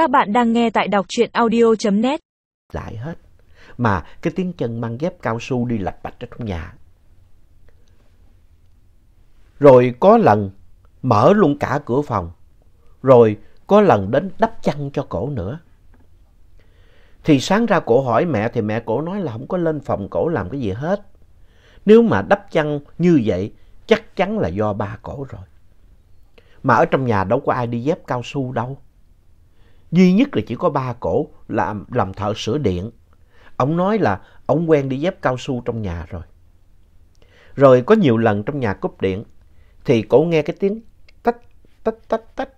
Các bạn đang nghe tại đọc truyện audio.net. lại hết. Mà cái tiếng chân mang dép cao su đi lạch bạch ở trong nhà. Rồi có lần mở luôn cả cửa phòng. Rồi có lần đến đắp chăn cho cổ nữa. Thì sáng ra cổ hỏi mẹ, thì mẹ cổ nói là không có lên phòng cổ làm cái gì hết. Nếu mà đắp chăn như vậy, chắc chắn là do ba cổ rồi. Mà ở trong nhà đâu có ai đi dép cao su đâu. Duy nhất là chỉ có ba cổ làm, làm thợ sửa điện. Ông nói là ông quen đi dép cao su trong nhà rồi. Rồi có nhiều lần trong nhà cúp điện thì cổ nghe cái tiếng tách, tách, tách, tách.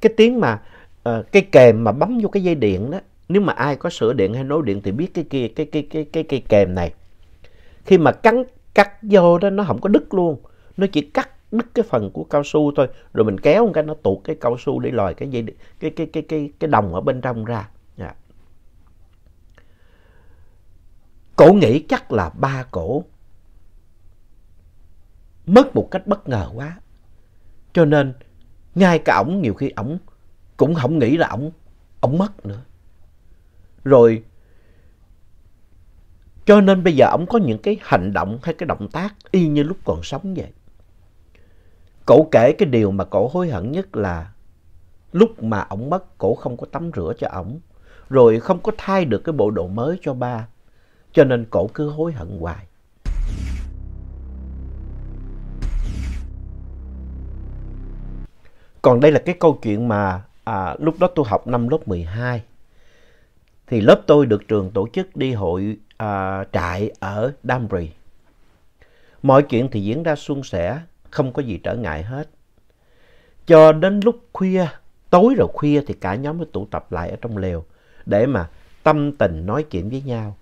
Cái tiếng mà uh, cái kèm mà bấm vô cái dây điện đó. Nếu mà ai có sửa điện hay nối điện thì biết cái kia cái cái cái cái cái kèm này. Khi mà cắn cắt vô đó nó không có đứt luôn. Nó chỉ cắt đứt cái phần của cao su thôi. Rồi mình kéo một cái, nó tuột cái cao su để lòi cái dây cái cái cái cái cái đồng ở bên trong ra. Dạ. Cổ nghĩ chắc là ba cổ mất một cách bất ngờ quá. Cho nên, ngay cả ổng, nhiều khi ổng cũng không nghĩ là ổng ổng mất nữa. Rồi, cho nên bây giờ ổng có những cái hành động hay cái động tác y như lúc còn sống vậy. Cổ kể cái điều mà cổ hối hận nhất là lúc mà ổng mất cổ không có tắm rửa cho ổng. Rồi không có thay được cái bộ đồ mới cho ba. Cho nên cổ cứ hối hận hoài. Còn đây là cái câu chuyện mà à, lúc đó tôi học năm lớp 12. Thì lớp tôi được trường tổ chức đi hội à, trại ở Danbury. Mọi chuyện thì diễn ra suôn sẻ, không có gì trở ngại hết. Cho đến lúc khuya, tối rồi khuya thì cả nhóm mới tụ tập lại ở trong lều để mà tâm tình nói chuyện với nhau.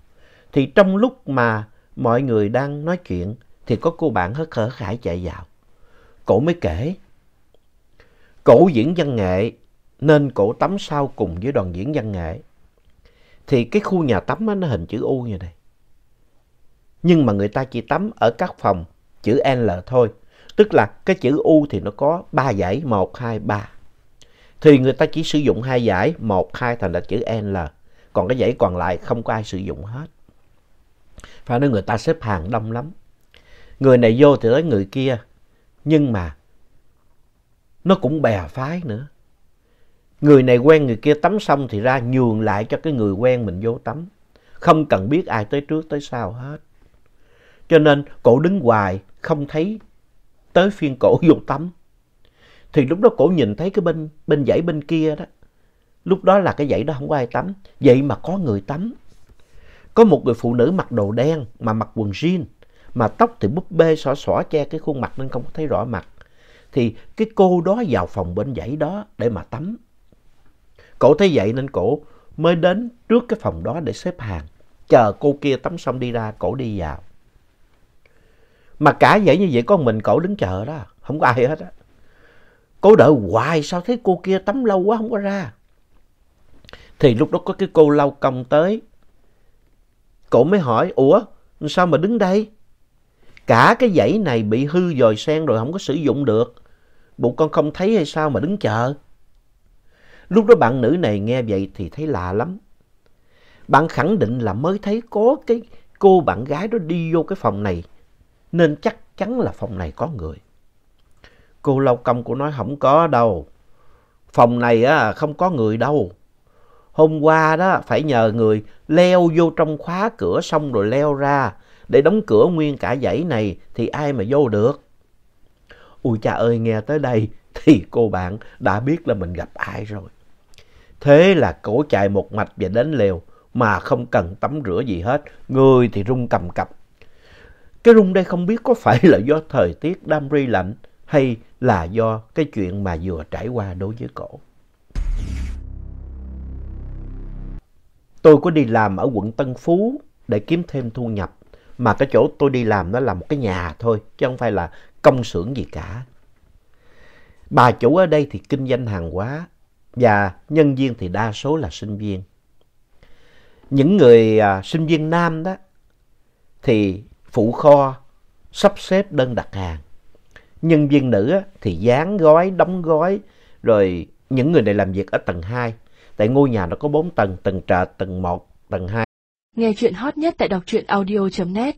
Thì trong lúc mà mọi người đang nói chuyện thì có cô bạn hớt hở khải chạy vào. Cổ mới kể. Cổ diễn văn nghệ nên cổ tắm sau cùng với đoàn diễn văn nghệ. Thì cái khu nhà tắm nó hình chữ U như này. Nhưng mà người ta chỉ tắm ở các phòng chữ L thôi. Tức là cái chữ U thì nó có 3 dãy, 1, 2, 3. Thì người ta chỉ sử dụng hai dãy, 1, 2 thành là chữ L. Còn cái dãy còn lại không có ai sử dụng hết. Phải nói người ta xếp hàng đông lắm. Người này vô thì tới người kia. Nhưng mà nó cũng bè phái nữa. Người này quen người kia tắm xong thì ra nhường lại cho cái người quen mình vô tắm. Không cần biết ai tới trước tới sau hết. Cho nên cổ đứng hoài không thấy tới phiên cổ vô tắm. Thì lúc đó cổ nhìn thấy cái bên, bên dãy bên kia đó. Lúc đó là cái dãy đó không có ai tắm. Vậy mà có người tắm. Có một người phụ nữ mặc đồ đen mà mặc quần jean. Mà tóc thì búp bê xỏ xỏ che cái khuôn mặt nên không có thấy rõ mặt. Thì cái cô đó vào phòng bên dãy đó để mà tắm. Cổ thấy vậy nên cổ mới đến trước cái phòng đó để xếp hàng. Chờ cô kia tắm xong đi ra, cổ đi vào. Mà cả vậy như vậy có mình cổ đứng chờ đó, không có ai hết á. cô đợi hoài sao thấy cô kia tắm lâu quá không có ra. Thì lúc đó có cái cô lau công tới. Cổ mới hỏi, ủa sao mà đứng đây? Cả cái dãy này bị hư dòi sen rồi không có sử dụng được. Bộ con không thấy hay sao mà đứng chờ? Lúc đó bạn nữ này nghe vậy thì thấy lạ lắm. Bạn khẳng định là mới thấy có cái cô bạn gái đó đi vô cái phòng này. Nên chắc chắn là phòng này có người. Cô lau công của nói không có đâu. Phòng này á, không có người đâu. Hôm qua đó phải nhờ người leo vô trong khóa cửa xong rồi leo ra. Để đóng cửa nguyên cả dãy này thì ai mà vô được. Ui cha ơi nghe tới đây thì cô bạn đã biết là mình gặp ai rồi. Thế là cổ chạy một mạch và đến lều mà không cần tắm rửa gì hết. Người thì rung cầm cập. Cái rung đây không biết có phải là do thời tiết đam ri lạnh hay là do cái chuyện mà vừa trải qua đối với cổ. Tôi có đi làm ở quận Tân Phú để kiếm thêm thu nhập. Mà cái chỗ tôi đi làm nó là một cái nhà thôi, chứ không phải là công xưởng gì cả. Bà chủ ở đây thì kinh doanh hàng hóa và nhân viên thì đa số là sinh viên. Những người à, sinh viên nam đó thì phụ kho sắp xếp đơn đặt hàng. Nhân viên nữ thì dán gói, đóng gói, rồi những người này làm việc ở tầng 2 Tại ngôi nhà nó có 4 tầng, tầng trệt, tầng 1, tầng 2. Nghe chuyện hot nhất tại đọc truyện audio.net